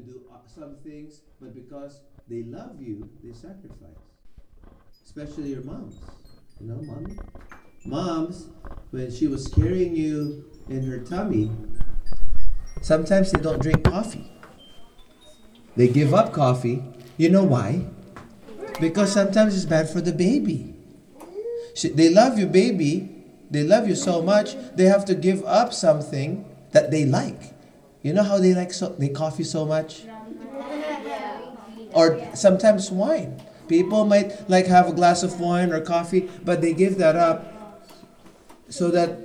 to do uh, some things, but because they love you, they sacrifice. Especially your moms. You know, mommy? Moms, when she was carrying you in her tummy, sometimes they don't drink coffee. They give up coffee. You know why? Because sometimes it's bad for the baby. She, they love you, baby. They love you so much, they have to give up something that they like. You know how they like so they coffee so much? Or sometimes wine. People might like have a glass of wine or coffee, but they give that up so that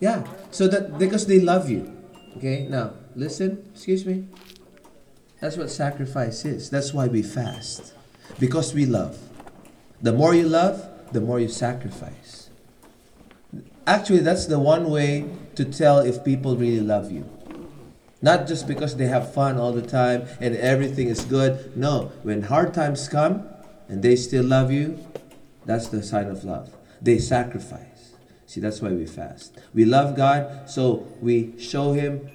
yeah, so that because they love you. Okay? Now, listen, excuse me. That's what sacrifice is. That's why we fast. Because we love. The more you love, the more you sacrifice. Actually, that's the one way to tell if people really love you. Not just because they have fun all the time and everything is good. No, when hard times come and they still love you, that's the sign of love. They sacrifice. See, that's why we fast. We love God, so we show Him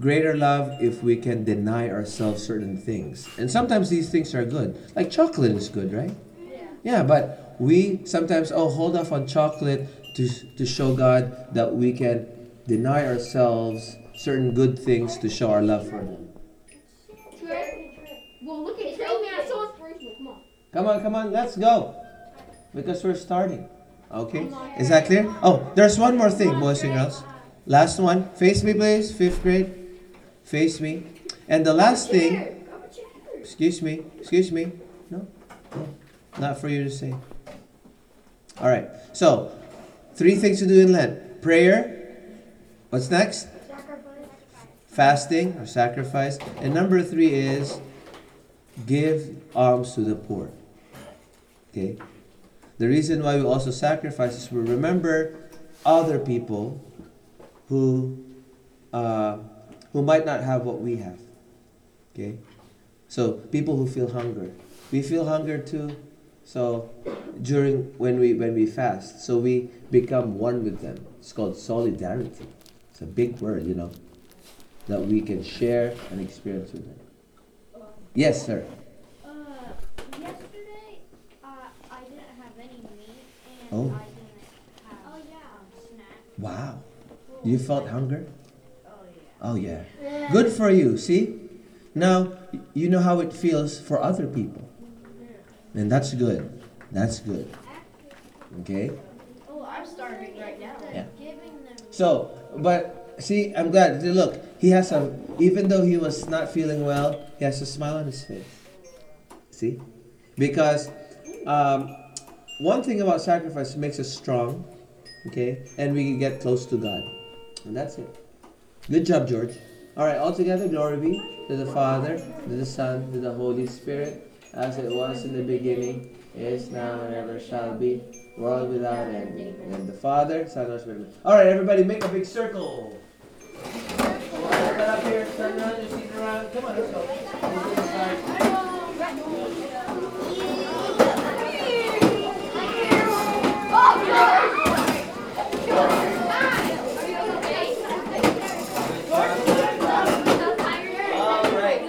greater love if we can deny ourselves certain things. And sometimes these things are good. Like chocolate is good, right? Yeah, yeah but we sometimes, oh, hold off on chocolate to, to show God that we can deny ourselves certain good things to show our love for them. Well, look at Trey, man. So inspirational. Come on. Come on, come on, let's go. Because we're starting. Okay? Is that clear? Oh, there's one more thing, boys and girls. Last one. Face me, please. Fifth grade. Face me. And the last thing. Excuse me. Excuse me. No. No. Not for you to say. All right. So, three things to do in Lent prayer. What's next? Fasting or sacrifice. And number three is give alms to the poor. Okay? The reason why we also sacrifice is we remember other people who uh, who might not have what we have. Okay? So people who feel hunger. We feel hunger too. So during when we when we fast, so we become one with them. It's called solidarity. It's a big word, you know, that we can share and experience with them. Yes, sir. Uh, yesterday, uh, I didn't have any meat and Oh. I didn't have Oh, yeah. snack. Wow. You felt hunger? Oh yeah. Oh yeah. Good for you. See? Now you know how it feels for other people. And that's good. That's good. Okay? Oh, I'm starving right now. Yeah. So, but see, I'm glad. Look, he has a even though he was not feeling well, he has a smile on his face. See? Because um, one thing about sacrifice makes us strong, okay? And we get close to God. And that's it. Good job, George. All right, all together, glory be to the Father, to the Son, to the Holy Spirit, as it was in the beginning, is now, and ever shall be, world without end. And the Father, Son, and Spirit. All right, everybody, make a big circle. Stand up here, turn around, your seat around. Come on, let's go. Let's go inside. All right.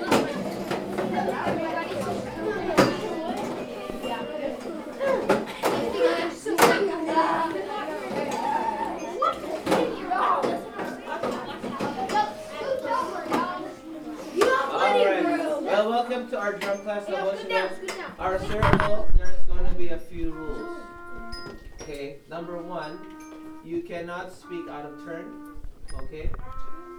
All right. Well, welcome to our drum class. Now, once again, our circle, there's going to be a few rules. Okay, number one, cannot speak out of turn. Okay,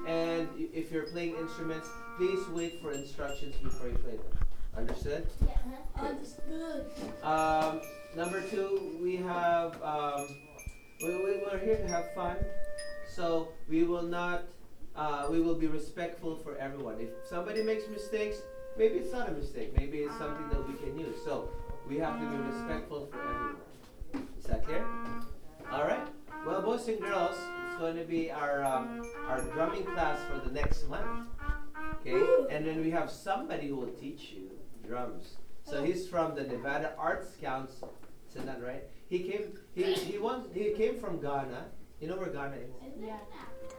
and if you're playing instruments, please wait for instructions before you play them. Understood? Yeah, Understood. Um, number two, we have um, we, we, we're here to have fun, so we will not. Uh, we will be respectful for everyone. If somebody makes mistakes, maybe it's not a mistake. Maybe it's something that we can use. So we have to be respectful for everyone. Is that clear? All right. Well, boys and girls, it's going to be our um, our drumming class for the next month. Okay, and then we have somebody who will teach you drums. So he's from the Nevada Arts Council. Isn't that right? He came. He he wants. He came from Ghana. You know where Ghana is? Yeah.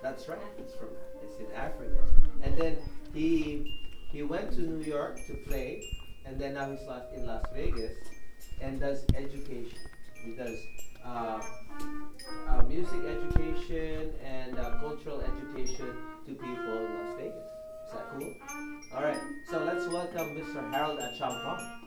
That's right. It's from. It's in Africa. And then he he went to New York to play, and then now he's in Las Vegas, and does education. He does uh, uh, music education and uh, cultural education to people in Las Vegas. Is that cool? All right. So let's welcome Mr. Harold Achampong.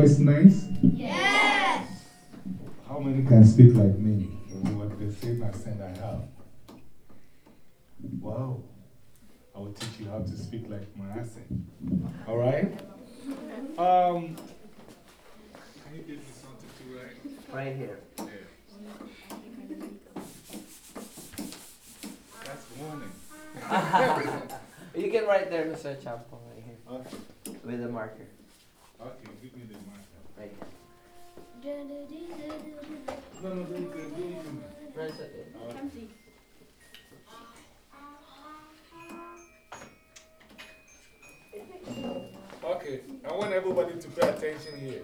Voice nice? Yes. How many can speak like me with the same accent I have? Wow. I will teach you how to speak like my accent. All right? Um, can you give me something to write? Right here. Yeah. That's warning. you can write there, Mr. Champong, right here, Okay. with a marker. Want everybody to pay attention here.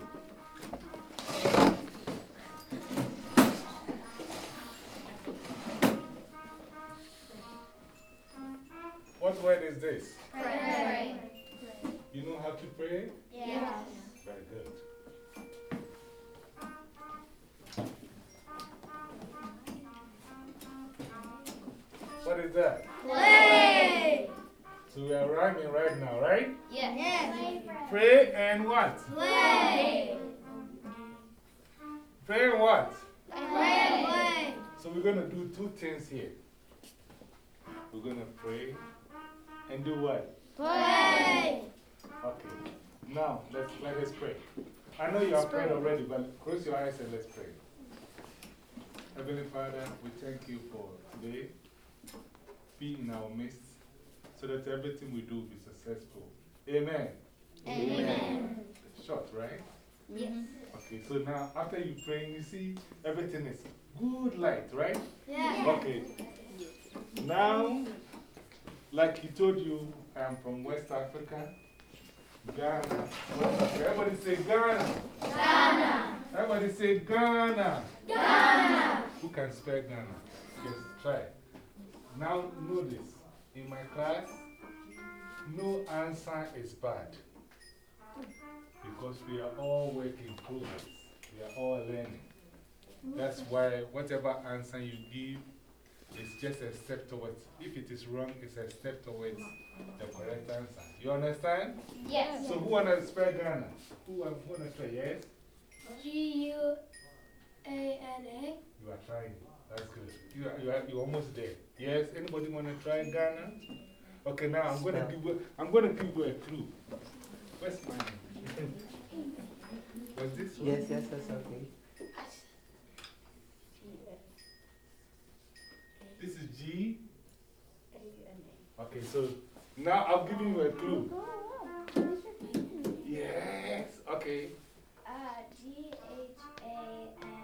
Our midst so that everything we do will be successful. Amen. Amen. Short, right? Yes. Okay, so now after you pray, you see everything is good light, right? Yes. Okay. Now, like he told you, I'm from West Africa, Ghana. Everybody say Ghana. Ghana. Everybody say Ghana. Ghana. Who can spell Ghana? Just try. Now, notice in my class, no answer is bad. Because we are all working progress. We are all learning. That's why whatever answer you give is just a step towards. If it is wrong, it's a step towards the correct answer. You understand? Yes. So, who wants to spell Ghana? Who wants to spell Yes? G U A N A. You are trying. That's good. You are, you are, you're almost there. Yes? Anybody want to try Ghana? Okay, now I'm going to give you, I'm going to give you a clue. Where's my Was this one? Yes, yes, that's okay. This is G. Okay, so now I've given you a clue. Yes. Okay. Uh, G H A N A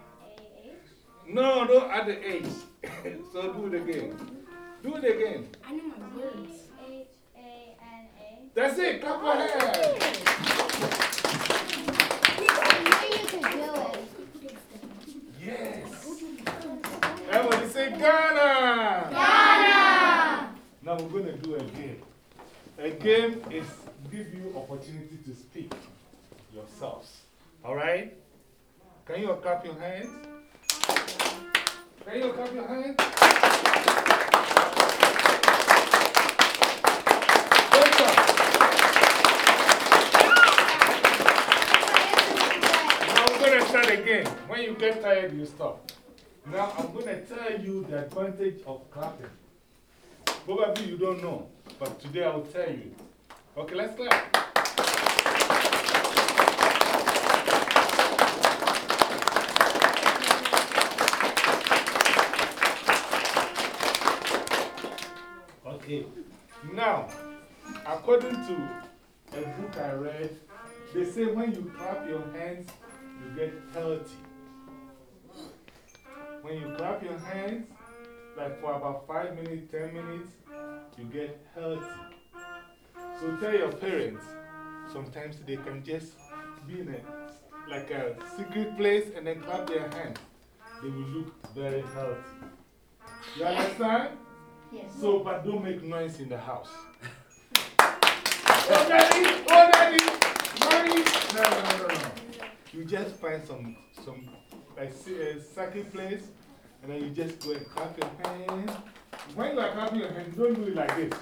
H. No, don't the H. so do it again. Do it again. I know my words. H A N A. That's it. Clap your hands. you can do it. Yes. Everybody say Ghana. Ghana. Now we're going to do a game. A game is give you opportunity to speak yourselves. All right? Can you clap your hands? Can you all clap your hands? Now we're going to start again. When you get tired, you stop. Now I'm going to tell you the advantage of clapping. Probably you don't know, but today I will tell you. Okay, let's clap. Now, according to a book I read They say when you clap your hands, you get healthy. When you clap your hands, like for about five minutes, ten minutes, you get healthy. So tell your parents, sometimes they can just be in a, like a secret place and then clap their hands. They will look very healthy. You understand? Yes. So, but don't make noise in the house. oh, daddy! Oh, daddy! Mommy! No, no, no, no, no. You just find some, some like, a second uh, place and then you just go and clap your hands. When you are clapping your hands, don't do it like this.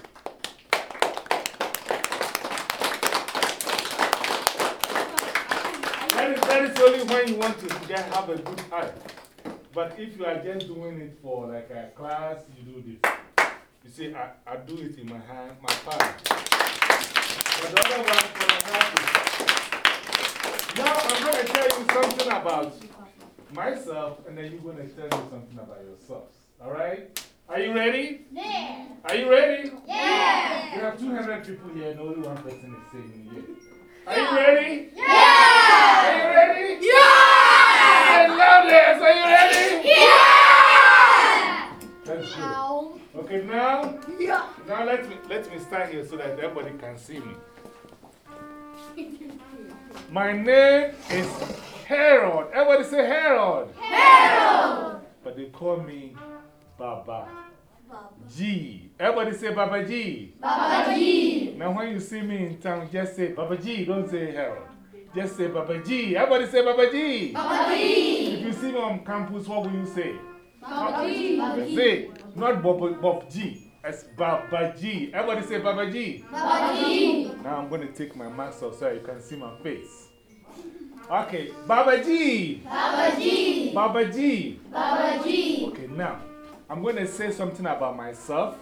That is, that is only when you want to get, have a good time. But if you are just doing it for like a class, you do this. You see, I, I do it in my hand, my palm. But the other one for the hand. Now I'm going to tell you something about myself, and then you're going to tell me something about yourselves. All right? Are you ready? Yeah. Are you ready? Yeah. We have 200 people here, and only one person is saying yes. Are you ready? Yeah. Are you ready? Yeah. I love this. Are you ready? Yeah. That's good. Ow. Okay, now, Yeah. now let me, let me stand here so that everybody can see me. My name is Harold. Everybody say Harold. Harold. But they call me Baba G. Everybody say Baba G. Baba G. Now, when you see me in town, just say Baba G. Don't say Harold. Just say Baba G. Everybody say Baba G. Baba G. If you see me on campus, what will you say? Baba G. Say, not Bob, Bob G. It's Baba G. Everybody say Baba G. Baba G. Now I'm going to take my mask off so you can see my face. Okay, Baba G. Baba G. Baba G. Okay, now I'm going to say something about myself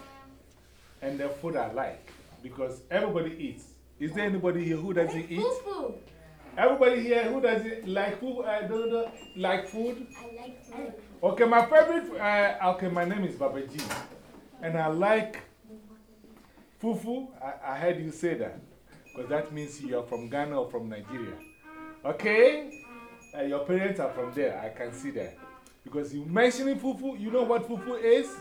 and the food I like because everybody eats. Is there anybody here who doesn't eat? Fufu. Everybody here who doesn't like food? Uh, don't, don't like food? I like food. Okay, my favorite, uh, okay, my name is Baba G. And I like fufu. I, I heard you say that. Because that means you're from Ghana or from Nigeria. Okay? Uh, your parents are from there. I can see that. Because you mentioning fufu, you know what fufu is?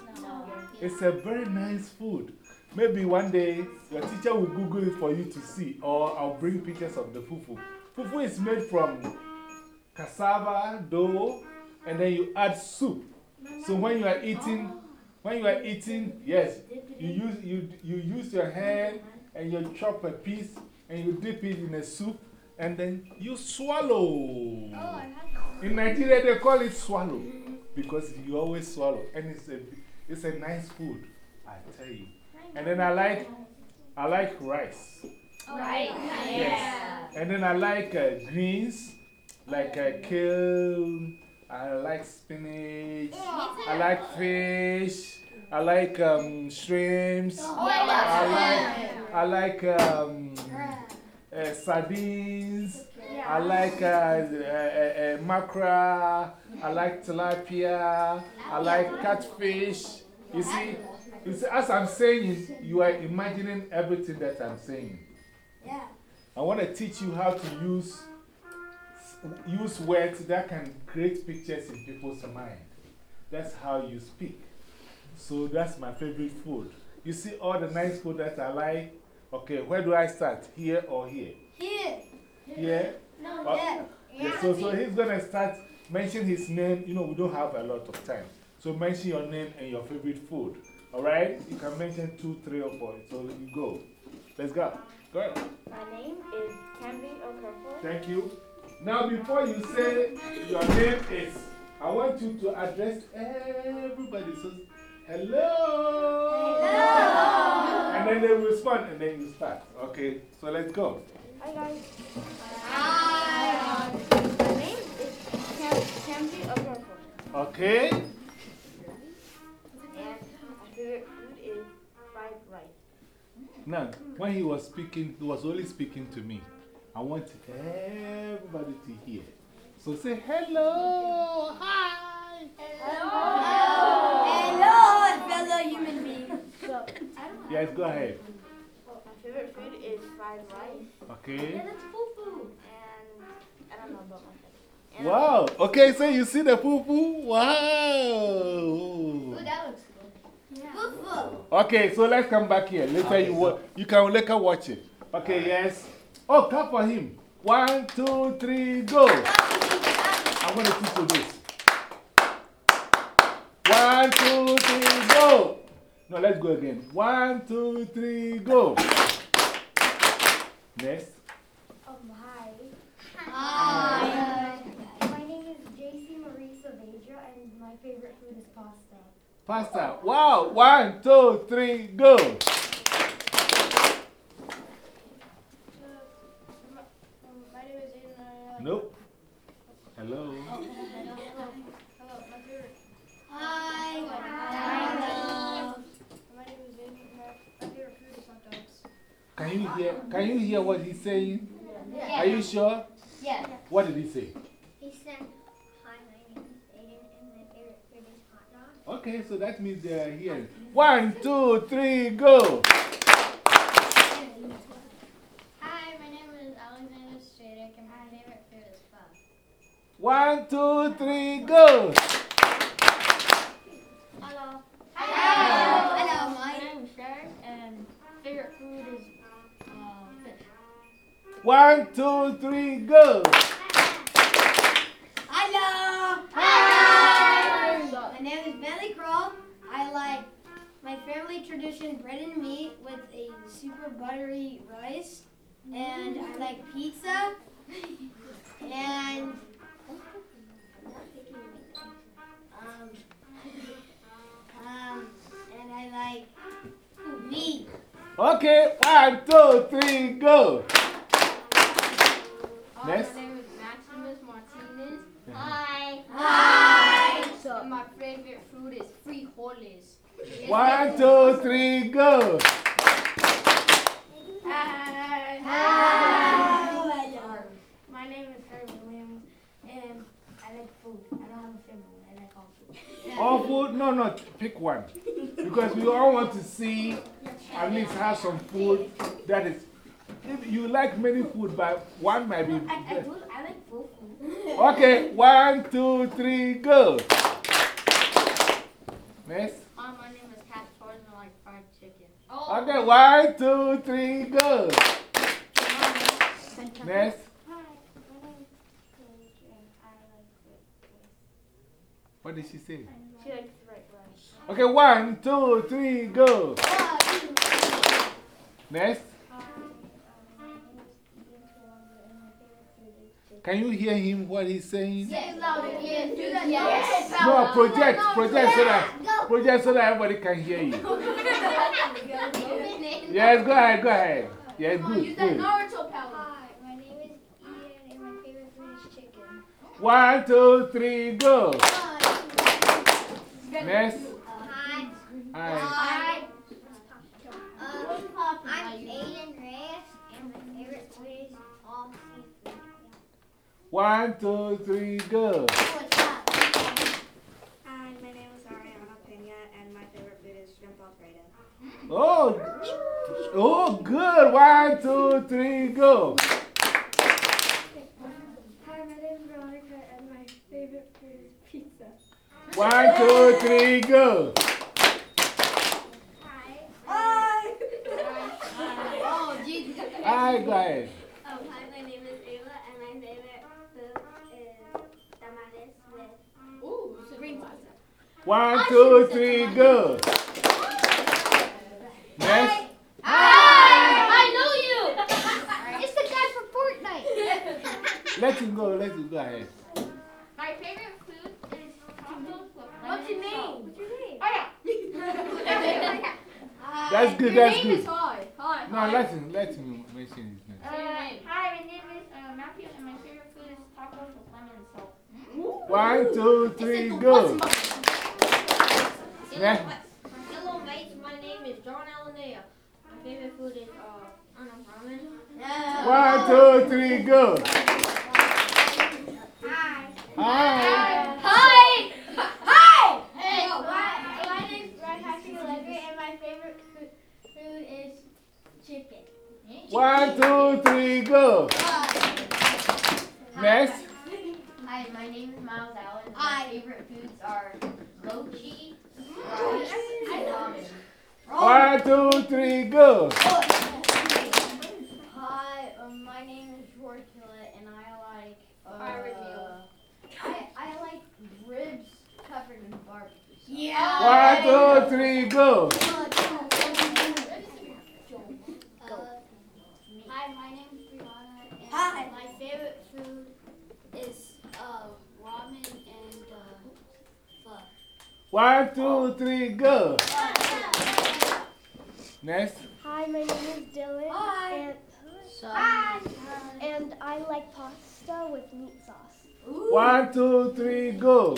It's a very nice food. Maybe one day your teacher will Google it for you to see, or I'll bring pictures of the fufu. Fufu is made from cassava, dough, and then you add soup. So when you are eating, when you are eating, yes, you use, you, you use your hand and you chop a piece and you dip it in a soup and then you swallow. In Nigeria, they call it swallow because you always swallow. And it's a, it's a nice food, I tell you. And then I like, I like rice. Right. Yes. And then I like uh, greens, like uh, kale. I like spinach. I like fish. I like um, shrimps. I like, I like um, uh, sardines. I like uh, uh, uh, mackerel. I like tilapia. I like catfish. You see, you see, as I'm saying you are imagining everything that I'm saying. Yeah. I want to teach you how to use, use words that can create pictures in people's mind. That's how you speak. So that's my favorite food. You see all the nice food that I like? Okay, where do I start? Here or here? Here. Here? No, Uh, yeah. Yeah, so, so he's going to start, mention his name. You know, we don't have a lot of time. So mention your name and your favorite food. All right? You can mention two, three, or four. So you go. Let's go. Go ahead. My name is Candy Okafor. Thank you. Now, before you say your name is, I want you to address everybody. So, hello. Hello. And then they respond, and then you start. Okay, so let's go. Hi guys. Hi. My name is Candy Okafor. Okay. And my favorite food is fried rice. Now, when he was speaking, he was only speaking to me. I want everybody to hear. So say hello. Hi. Hello, Hello fellow human beings. So, Yes, go ahead. my favorite food is fried rice. Okay. And that's fufu. And I don't know about myself. Wow. Okay, so you see the poo poo? Wow. that looks good. Yeah. Okay, so let's come back here. Later, you, wa you can later watch it. Okay, yes. Oh, clap for him. One, two, three, go. I'm going to teach you this. One, two, three, go. No, let's go again. One, two, three, go. Next. Um, hi. Hi. My name is JC Marie Saavedra, and my favorite food is pasta. Pasta. Wow. One, two, three, go. My name is Aiden. I, uh, Nope. Hello. hello, my favorite. Hi. My name is Aiden. My, my favorite food is hot dogs. Can you hear, can you hear what he's saying? Are you sure? Yes. What did he say? He said, Hi, my name is Aiden, and my favorite food is hot dogs. Okay, so that means they are here. One, two, three, go. Hi, my name is Alexander Stradik, and my favorite food is pho. One, two, three, go. Hello. Hello, Hello, My name is Sharon, and favorite food is uh, fish. One, two, three, go. Hello. Hi. My name is Bentley Kroll. I like my family tradition bread and meat with a super buttery rice. And I like pizza. And like meat. Okay, one, two, three, go. Next. My name is Maximus Martinez. Hi. Hi. And my favorite food is frijoles. One, two, three, go. Hi. Hi. My name is Harry Williams, and I like food. I don't have a favorite. I like all food. No, no, pick one. Because we all want to see, at least have some food that is. If you like many food, but one might be. I, I, do, I like full food. Okay, one, two, three, go. Next. Uh, my name is Cat Torres, and I like fried chicken. Okay, one, two, three, go. Next. Hi, my name is Paige, and I like fried What did she say? She likes fried rice. Okay, one, two, three, go. Next. Can you hear him what he's saying? Say it louder. Yes. Do that. Yes. No, project, project so that, project so that everybody can hear you. Yes, go ahead, go ahead. Yes, good, good. Naruto power. Hi, my name is Ian, and my favorite food is chicken. One, two, three, go. Next. Hi. Hi. Hi. Uh, I'm Aiden Reyes, and my favorite food is all seafood. One, two, three, go. Hi, my name is Ariana Pena, and my favorite food is shrimp alfredo. Oh, oh, good. One, two, three, go. Hi, my name is Veronica, and my favorite food is pizza. One, two, three, go. Hi. Hi. Oh, Jesus. Hi, go ahead. Hi, my name is Ava, and my favorite food is tamales with Ooh, green pasta. One, two, three, go. Next. I know you! it's the guy from Fortnite. Let him go, let him go ahead. My favorite food is tacos with What's your lemon and salt. name? What's your name? Oh, yeah. That's good, Your that's name is. Hi. Hi. No, let him, let him mention his name. Uh, hi, my name is uh, Matthew, and my favorite food is tacos with lemon and salt. One, two, three, go. Next. Hello, mates. My name is John Alanea. My favorite food is uh, Anna ramen. One, two, three, go. Hi. Hi. Hi. Hi. Hey. My, my name is Ryan Patrick Allegri, and my favorite food, food is chicken. One, two, three, go. Next. Hi, my name is Miles Allen. and Hi. My favorite foods are mochi, rice, and ramen. One, two, three, go. Hi, um, my name is George Gillett, and I like. Uh, I. I, I like ribs covered in barbecue. sauce. Yeah. One, two, three, go. Hi, my name is Brianna, and Hi. my favorite food is uh, ramen and uh, pho. One, two, three, go. Next. Hi, my name is Dylan. Hi. And, Hi. and I like pasta with meat sauce. One, two, three, go.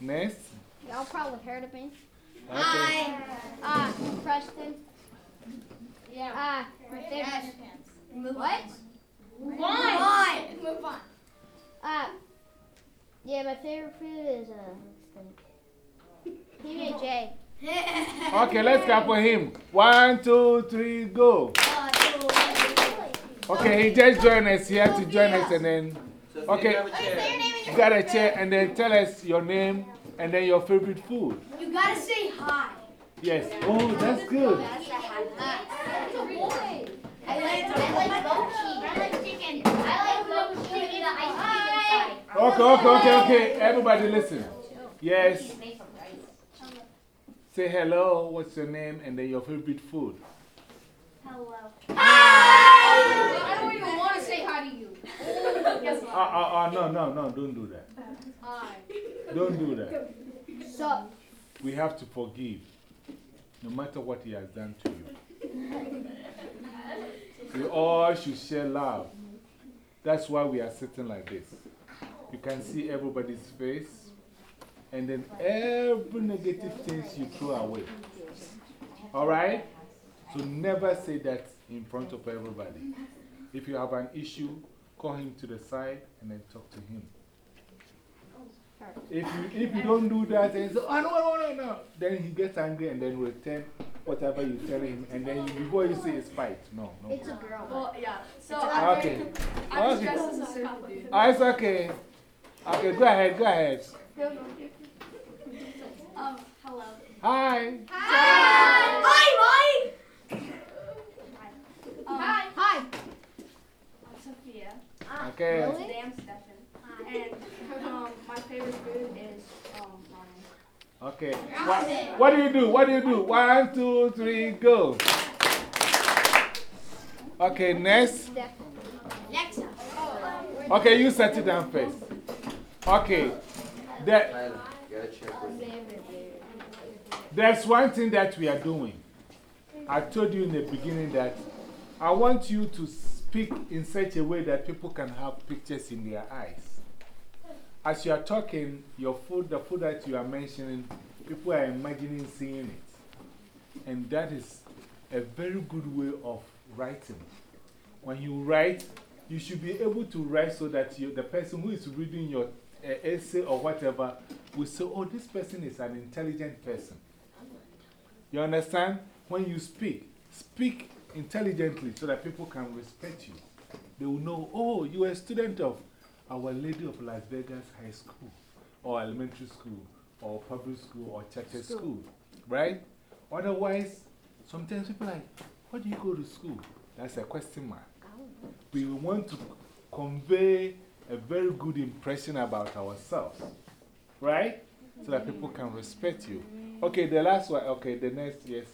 Next. Y'all probably heard of me. Okay. Hi. Ah, Preston. Yeah. Ah, my favorite. What? Why? Why? Move on. Ah, yeah, my favorite food is uh, steak. PB and J. Okay, let's clap for him. One, two, three, go. Okay, he just joined us He had to join us and then. Okay, you got a chair and then tell us your name and then your favorite food. You gotta say hi. Yes. Oh, that's good. I like, I. I like chicken. I like mochi with the ice cream inside. Okay, okay, okay, okay. Everybody listen. Yes. Made from rice. Say hello, what's your name, and then your favorite food. Hello. Hi. I don't even want to say hi to you. Guess Uh, uh, uh, no, no, no, don't do that. Hi. Don't do that. Sup? We have to forgive, no matter what he has done to you. We all should share love. That's why we are sitting like this. You can see everybody's face, and then every negative things you throw away. All right? So never say that in front of everybody. If you have an issue, call him to the side and then talk to him. If you, if you don't do that and say, oh, no, no, no, no, then he gets angry and then return whatever you tell him. And then you, before you say it's fight. No, no. It's a girl. Well, yeah. So Okay. I'm just Okay. dressed as a surfer. Oh, ah, it's okay. Okay, go ahead, go ahead. Um, hello. Hi. Hi, Mike. Um, Hi. Hi. I'm Sophia. Okay. Today I'm Stefan. And um, my favorite food is um, ramen. Okay. What, what do you do? What do you do? One, two, three, go. Okay, next. Next. Okay, you set it down first. Okay. There, there's one thing that we are doing. I told you in the beginning that I want you to speak in such a way that people can have pictures in their eyes. As you are talking, your food, the food that you are mentioning, people are imagining seeing it. And that is a very good way of writing. When you write, you should be able to write so that you, the person who is reading your uh, essay or whatever will say, oh, this person is an intelligent person. You understand? When you speak, speak intelligently so that people can respect you. They will know, oh, you are a student of Our Lady of Las Vegas High School, or elementary school, or public school, or charter school. right? Otherwise, sometimes people are like, where do you go to school? That's a question mark. We want to convey a very good impression about ourselves, right? So that people can respect you. Okay, the last one. Okay, the next, yes.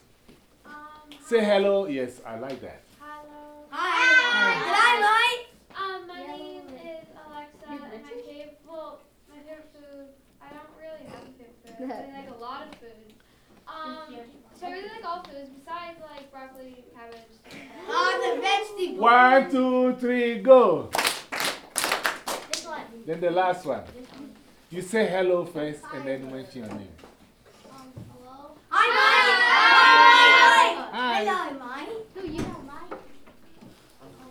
Say hello. Yes, I like that. Hello. Hi. Did I, Um, my name is Alexa, and my favorite, well, my favorite food, I don't really have a favorite food. I like a lot of food. Um, so I really like all foods besides like broccoli, cabbage. stuff like that. Mike? Ah, the vegetable. One, two, three, go. This one. Then the last one. You say hello first and then mention your name. Um, hello. Hi, Mike. Hi, Mike. Hi. Hello, Mike. Who you know,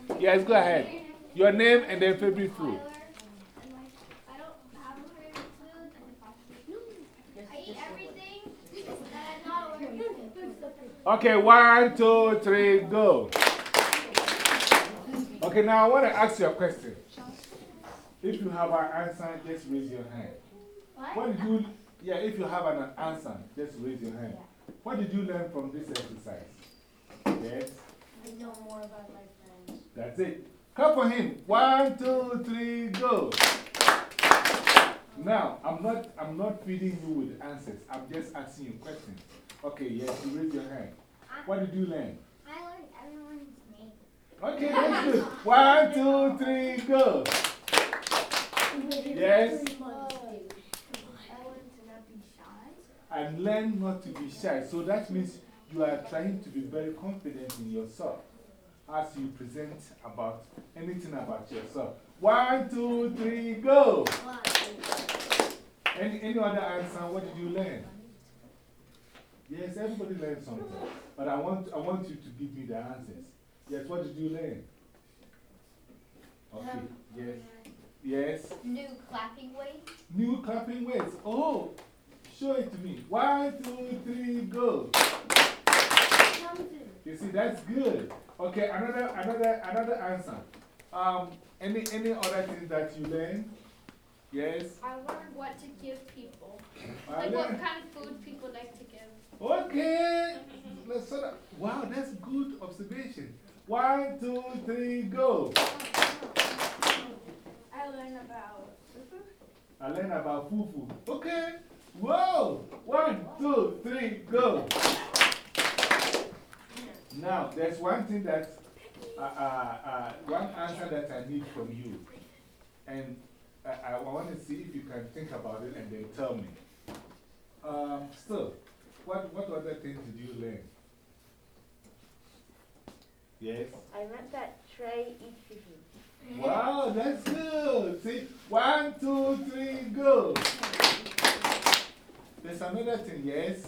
Mike? Yes, go ahead. Your name and then favorite food. Tyler. And my, I don't have a favorite food. I eat everything that I'm not allergic to. Okay, one, two, three, go. Okay, now I want to ask you a question. If you have an answer, just raise your hand. What did you, yeah, if you have an answer, just raise your hand. What did you learn from this exercise? Yes? I know more about my friends. That's it. Clap for him. One, two, three, go. Now, I'm not, I'm not feeding you with answers. I'm just asking you questions. Okay, yes, you raise your hand. What did you learn? I learned everyone's name. Okay, that's good. One, two, three, go. Yes? And learn not to be shy. So that means you are trying to be very confident in yourself as you present about anything about yourself. One, two, three, go. Any, any other answer? What did you learn? Yes, everybody learned something. But I want, I want you to give me the answers. Yes, what did you learn? Okay, yes. Yes. New clapping weight. New clapping words. Oh, show it to me. One, two, three, go. You see, that's good. Okay, another, another, another answer. Um, any, any other things that you learn? Yes? I learned what to give people. I Like what kind of food people like to give. Okay. Let's sort of, wow, that's good observation. One, two, three, go. I learned about fufu. I learned about fufu. Okay. Whoa. One, two, three, go. Now, there's one thing that, uh, uh, uh, one answer that I need from you. And I, I want to see if you can think about it and then tell me. Um, still, what, what other things did you learn? Yes? I learned that Trey eats seafood. Wow, that's good. See, one, two, three, go. There's another thing, yes?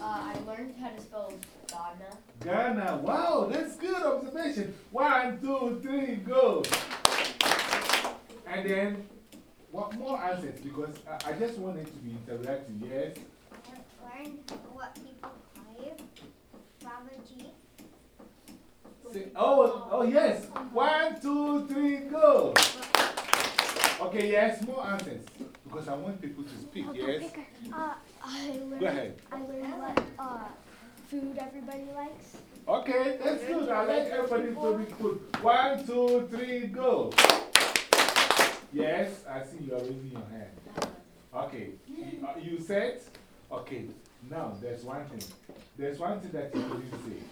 Uh, I learned how to spell Ghana. Ghana. Wow, that's good observation. One, two, three, go. And then, what more answers? Because I, I just want it to be interactive, yes? I Learned what people call you. Baba G. Oh, oh, yes. One, two, three, go. Okay, yes, more answers. Because I want people to speak, yes? Uh, I learned, Go ahead. I learned what uh, food everybody likes. Okay, that's good. I like everybody to be good. One, two, three, go. Yes, I see you are raising your hand. Okay, you, uh, you said? Okay, now there's one thing. There's one thing that you didn't say.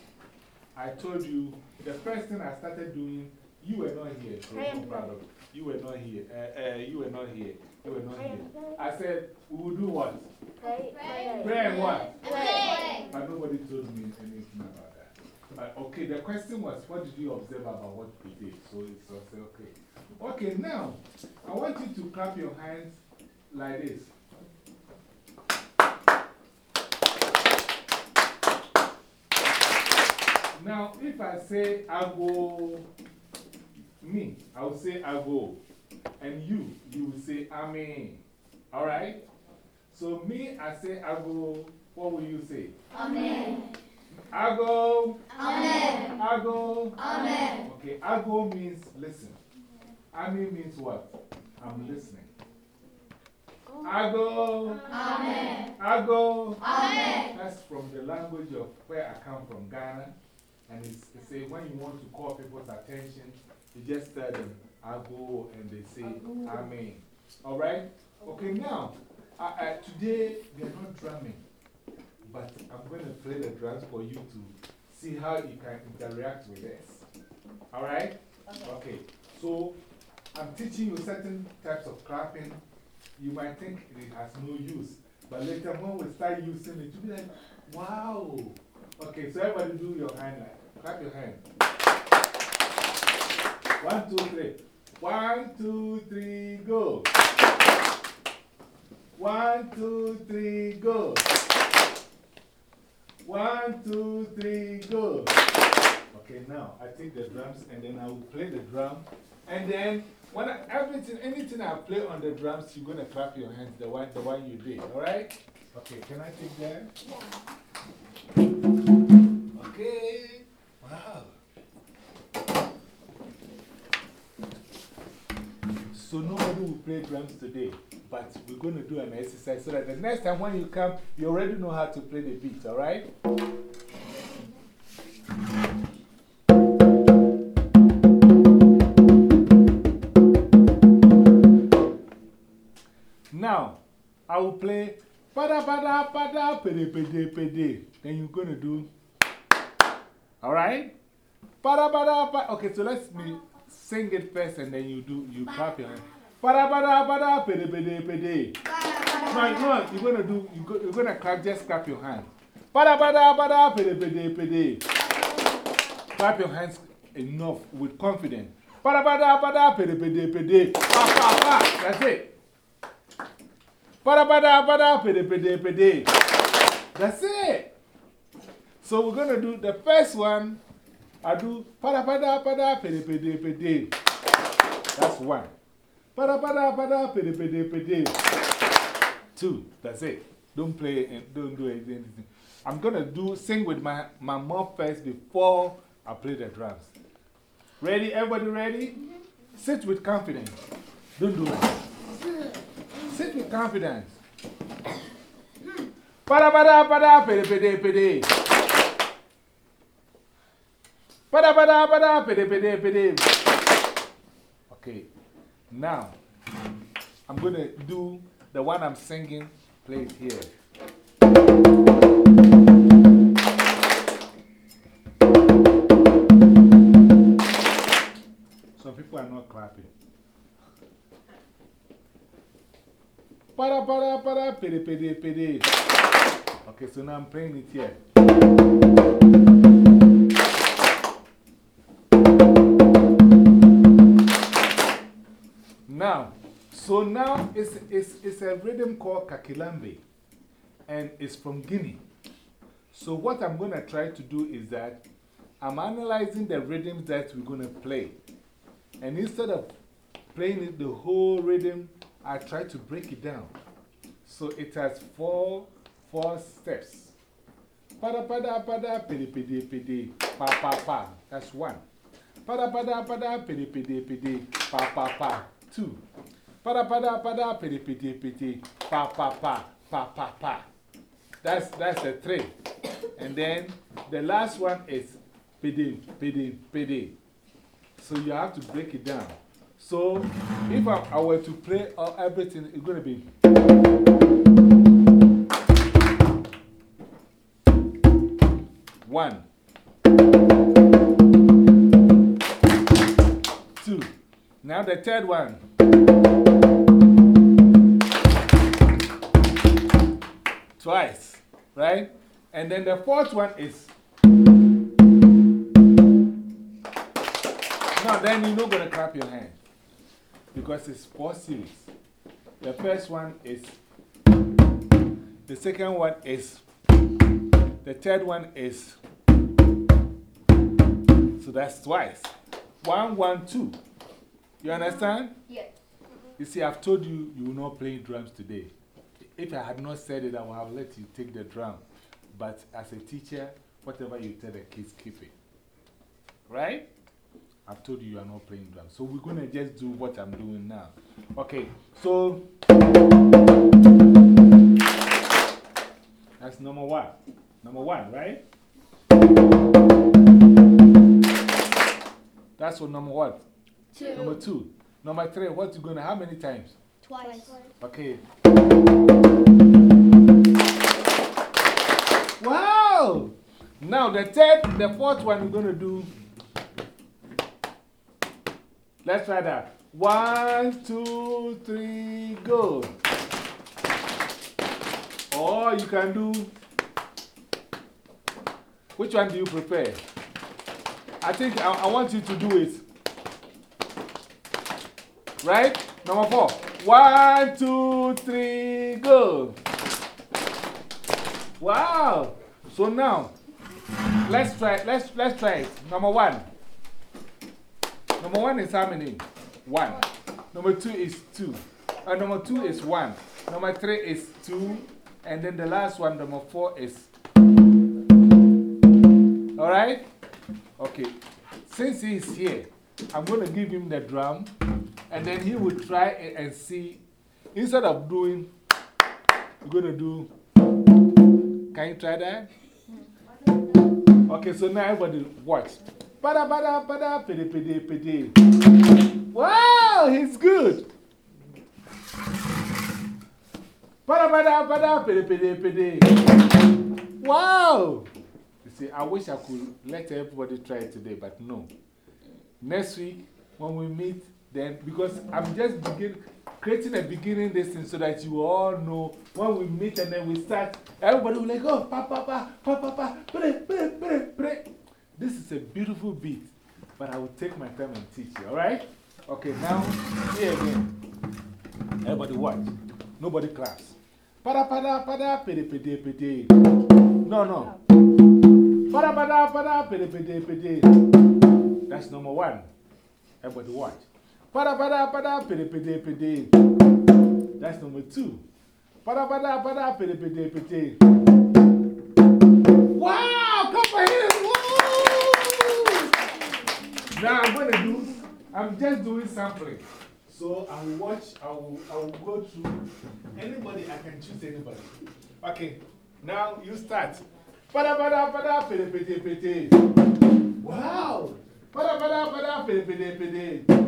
I told you the first thing I started doing, you were not here. So I'm proud of you. were not here. Uh, uh, you were not here. You were not here. I said, we will do what? Pray, pray. Pray and what? Play. But nobody told me anything about that. But okay, the question was, what did you observe about what we did? So it's also okay. Okay, now, I want you to clap your hands like this. Now, if I say I go, me, I will say I go. And you, you will say Amen. Alright? So, me, I say I go. What will you say? Amen. I go. Amen. I go. Amen. Okay, I go means listen. Amen means what? I'm listening. I go. Amen. I go. Amen. That's from the language of where I come from, Ghana. And it's, it say when you want to call people's attention, you just tell them, I go, and they say, Amen. All right? Okay, now, I, I, today we are not drumming, but I'm going to play the drums for you to see how you can interact with us. All right? Okay. So, I'm teaching you certain types of clapping. You might think it has no use, but later when we start using it, you'll be like, wow. Okay, so everybody do your hand, like, clap your hand. One, two, three. One, two, three, go. One, two, three, go. One, two, three, go. Okay, now I take the drums and then I will play the drum. And then when I, everything, anything I play on the drums, you're going to clap your hands the one, the one you did, all right? Okay, can I take that? Okay. Wow. So nobody will play drums today. But we're going to do an exercise so that the next time when you come, you already know how to play the beat, all right? Now, I will play pada pada pada pede pede pede. Then you're going to do, right? Pada pada pada. Okay, so let's me sing it first and then you do, you clap your hand. Pada pada pada pede pede pede. No, no, you're to do, you're go- you're going to clap, just clap your hands. Pada pada pada pede pede pede. Clap your hands enough with confidence. Pada pada pada pede pede pede. Pa pa pa. That's it. Pada pada pada pede pede pede. That's it. So we're going to do the first one. I do pada pada pada pede pede pede. That's one. Pada pada pada pede pede pede. Two. That's it. Don't play and don't do anything. I'm going to do sing with my, my mouth first before I play the drums. Ready? Everybody ready? Sit with confidence. Don't do it. Sit with confidence. Pada pada pada pede pede pede. Pada pada pada pede pede pede. Okay. Now, I'm to do the one I'm singing, play it here. Some people are not clapping. Para para para pede pede pede. Okay, so now I'm playing it here. So now it's, it's, it's a rhythm called Kakilambe, and it's from Guinea. So, what I'm going to try to do is that I'm analyzing the rhythms that we're going to play. And instead of playing it the whole rhythm, I try to break it down. So, it has four, four steps. Pada pada pada pede pede pede pa pa pa. That's one. Pada pada pada pede pede pede pa pa pa. Two. Pada pada pada pede pede pede pa pa pa pa pa pa. That's that's a three. And then the last one is pede pede pede. So you have to break it down. So if I, I were to play all, everything, it's going to be. One. Two. Now the third one. Twice, right? And then the fourth one is. Now, then you're not going to clap your hand because it's four series. The first one is. The second one is. The third one is. So that's twice. One, one, two. You understand? Yes. You see, I've told you you will not play drums today. If I had not said it, I would have let you take the drum. But as a teacher, whatever you tell the kids, keep it. Right? I've told you you are not playing drums. So we're going to just do what I'm doing now. Okay, so that's number one. Number one, right? That's what number what? Two. Number two. Number three, what you going to, how many times? Twice. Okay. Now, the third, the fourth one we're to do. Let's try that. One, two, three, go. Or you can do. Which one do you prefer? I think I, I want you to do it. Right? Number four. One, two, three, go. Wow. So now, let's try, let's, let's try it. Number one. Number one is how many? One. Number two is two. Uh, number two is one. Number three is two. And then the last one, number four, is. All right? Okay. Since he's here, I'm going to give him the drum. And then he will try and, and see, instead of doing, you're going to do, can you try that? Okay, so now everybody watch. Pada, pada, pada, pede, pede, pede. Wow, he's good. Pada, pada, pada, pede, pede, pede. Wow. You see, I wish I could let everybody try it today, but no. Next week, when we meet, then, because I'm just begin, creating a beginning this thing so that you all know when we meet and then we start, everybody will like, oh, pa, pa, pa, pa, pa, pa, pre, pre, pre, pre. This is a beautiful beat, but I will take my time and teach you, all right? Okay, now, here again. Everybody watch. Nobody claps. Pada, pada, pada, pede, pede, pede. No, no. Pada, pada, pada, pede, pede, pede. That's number one. Everybody watch. Pada, pada, pada, pede, pede, pede. That's number two. Pada, pada, pada, pede, pede, pede. Wow! Come for him! Woo! Now I'm to do, I'm just doing sampling. So I will watch, I will, I will go through anybody, I can choose anybody. Okay, now you start. Pada pada pada pede pede pede. Wow! Pada pada pada pede pede pede.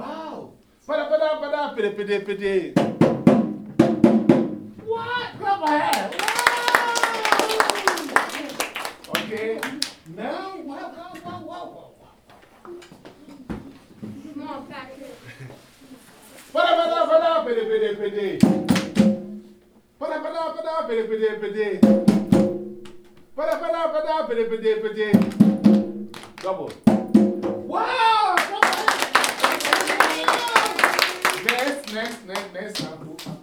Wow! Pada pada pada pede pede pede. What? Clap my hand. Wow! Okay, now, wow, wow, wow, wow, wow. Come on, back here. Pada pada pada pede pede pede. Pada pada pada pede pede pede. Pada pada pada pede pede pede. Double. Wow! Next, next, next.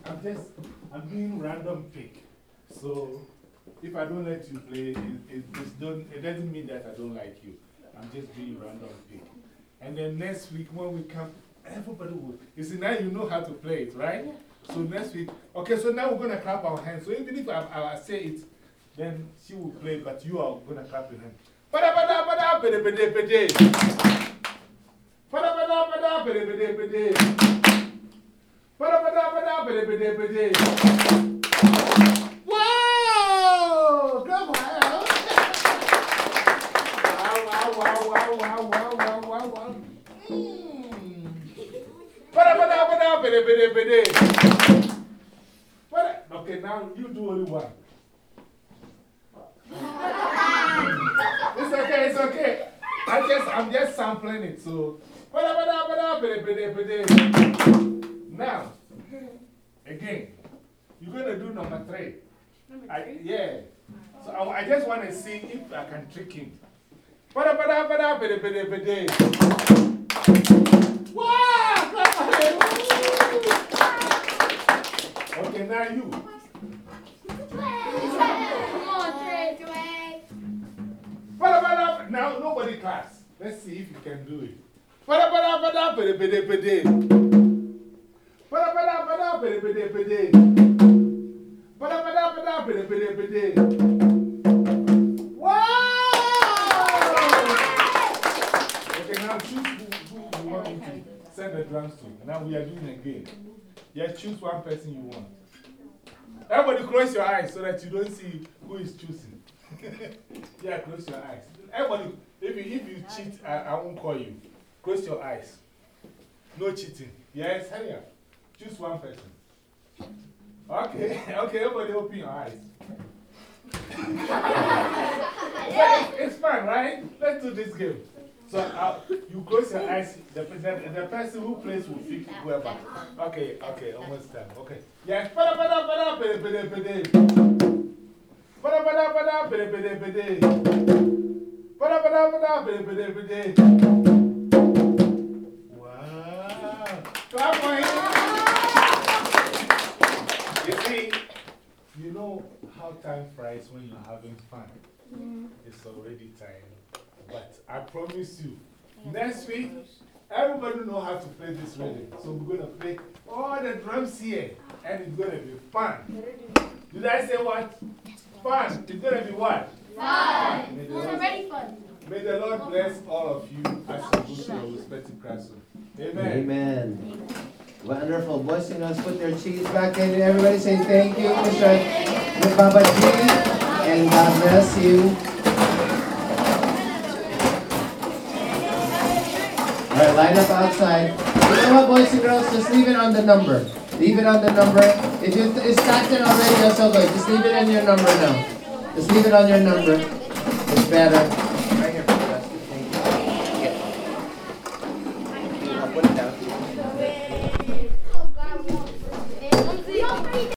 I'm, just, I'm doing random pick. So, if I don't let you play, it, it, don't, it doesn't mean that I don't like you. I'm just doing random pick. And then next week, when we come, everybody will. You see, now you know how to play it, right? So next week, okay, so now we're going to clap our hands. So even if I, I, say it, then she will play, but you are going to clap your hands. Pada pada pada pede pede pede. Pada pada pada pede pede pede. Whoa! Wow, wow, wow, wow, wow, wow, wow, wow. Hmm. Okay, now you do only one. it's I'm just sampling it, so. Again, you're going to do number three. Number I, yeah. So I, I just want to see if I can trick him. Bada bada bada bada bada bada. Wow! Okay, now you. Bada bada. Now nobody class. Let's see if you can do it. Bada bada bada bada bada bada. Wow! Okay, now choose who, who you want to send the drums to. Now we are doing a game. Yeah, choose one person you want. Everybody close your eyes so that you don't see who is choosing. yeah, close your eyes. Everybody, if you, if you cheat, I, I won't call you. Close your eyes. No cheating. Yes, hurry. Choose one person. Okay, okay, everybody open your eyes. it's, it's fun, right? Let's do this game. So uh, you close your eyes, the, the, the person who plays will pick whoever. Okay, okay, almost done. Okay. Yes. Pada pada pada pede pede pede. Pada pada pada pede pede pede. Pada pada pada pede pede pede. Wow. Clap for him. You see, you know how time flies when you're having fun. Mm-hmm. It's already time. But I promise you, next week, everybody know how to play this rhythm. So we're going to play all the drums here, and it's going to be fun. Did I say what? Fun. It's going to be what? Fun. May the It's Lord- already fun. May the Lord bless all of you as you go to your respective classroom. Amen. Amen. Wonderful. Boys and girls, put their cheese back in. Everybody say thank you, Mr. Baba G. And God bless you. Alright, line up outside. You know what, boys and girls? Just leave it on the number. Leave it on the number. If you, it's stacked in already, that's okay. Just leave it in your number now. Just leave it on your number. It's better.